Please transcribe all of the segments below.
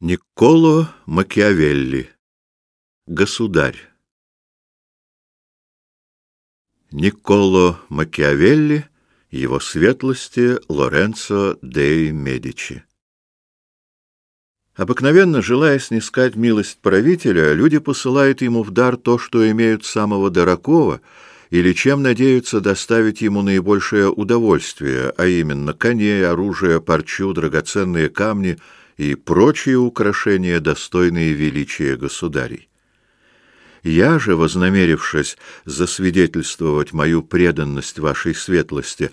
Никколо Макиавелли Государь. Никколо Макиавелли Его светлости Лоренцо де Медичи. Обыкновенно, желая снискать милость правителя, люди посылают ему в дар то, что имеют самого дорогого, или чем надеются доставить ему наибольшее удовольствие, а именно коней, оружие, парчу, драгоценные камни — и прочие украшения, достойные величия государей. Я же, вознамерившись засвидетельствовать мою преданность вашей светлости,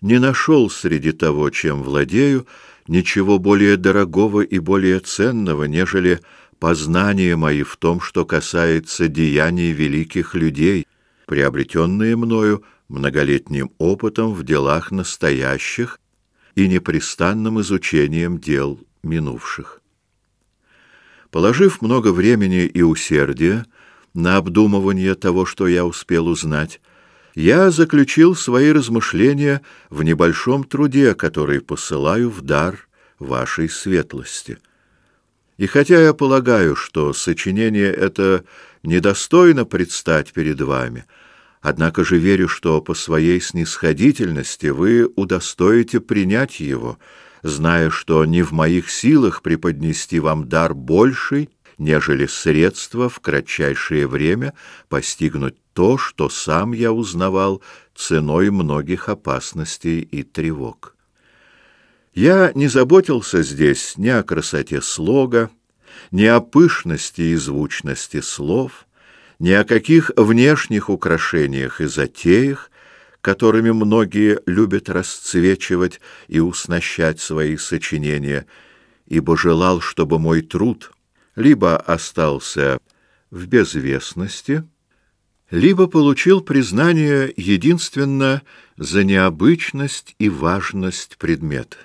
не нашел среди того, чем владею, ничего более дорогого и более ценного, нежели познания мои в том, что касается деяний великих людей, приобретенные мною многолетним опытом в делах настоящих и непрестанным изучением дел минувших. Положив много времени и усердия на обдумывание того, что я успел узнать, я заключил свои размышления в небольшом труде, который посылаю в дар вашей светлости. И хотя я полагаю, что сочинение это недостойно предстать перед вами, однако же верю, что по своей снисходительности вы удостоите принять его — зная, что не в моих силах преподнести вам дар больший, нежели средства в кратчайшее время постигнуть то, что сам я узнавал ценой многих опасностей и тревог. Я не заботился здесь ни о красоте слога, ни о пышности и звучности слов, ни о каких внешних украшениях и затеях, которыми многие любят расцвечивать и уснащать свои сочинения, ибо желал, чтобы мой труд либо остался в безвестности, либо получил признание единственно за необычность и важность предмета.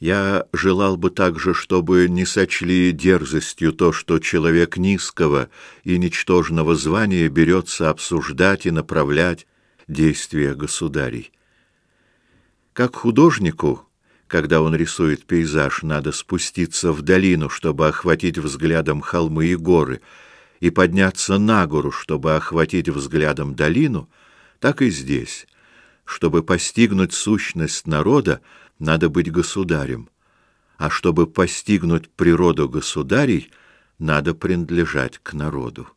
Я желал бы также, чтобы не сочли дерзостью то, что человек низкого и ничтожного звания берется обсуждать и направлять действия государей. Как художнику, когда он рисует пейзаж, надо спуститься в долину, чтобы охватить взглядом холмы и горы, и подняться на гору, чтобы охватить взглядом долину, так и здесь. Чтобы постигнуть сущность народа, надо быть государем, а чтобы постигнуть природу государей, надо принадлежать к народу.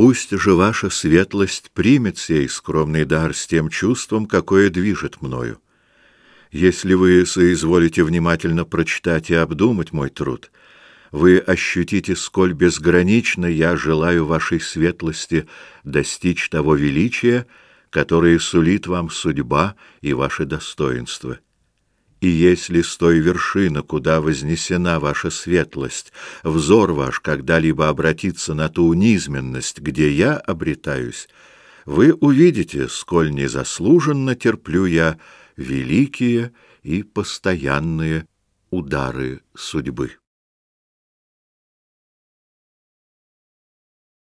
Пусть же ваша светлость примет сей скромный дар с тем чувством, какое движет мною. Если вы соизволите внимательно прочитать и обдумать мой труд, вы ощутите, сколь безгранично я желаю вашей светлости достичь того величия, которое сулит вам судьба и ваше достоинство. И если с той вершины, куда вознесена ваша светлость, взор ваш когда-либо обратится на ту низменность, где я обретаюсь, вы увидите, сколь незаслуженно терплю я великие и постоянные удары судьбы.